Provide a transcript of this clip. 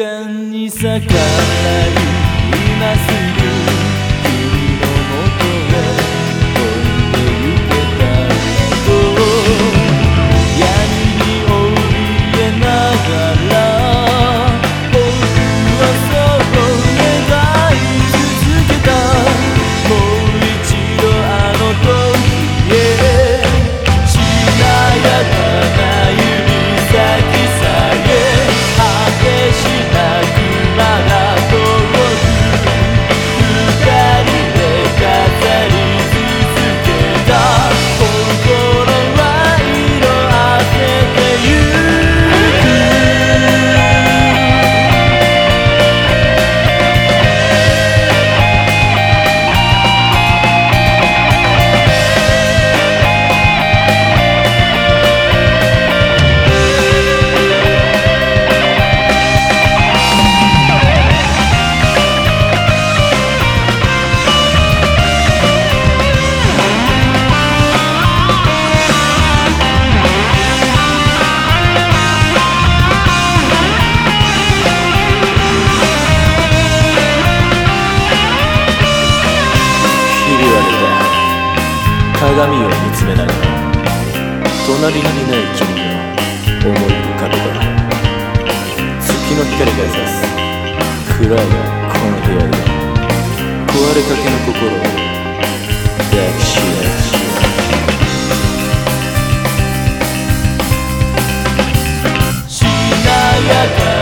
間に逆らい鏡を見つめながら隣にいない君を思い浮かべた。月の光が差す。暗いこの部屋で。壊れかけの心を抱きしめししなやか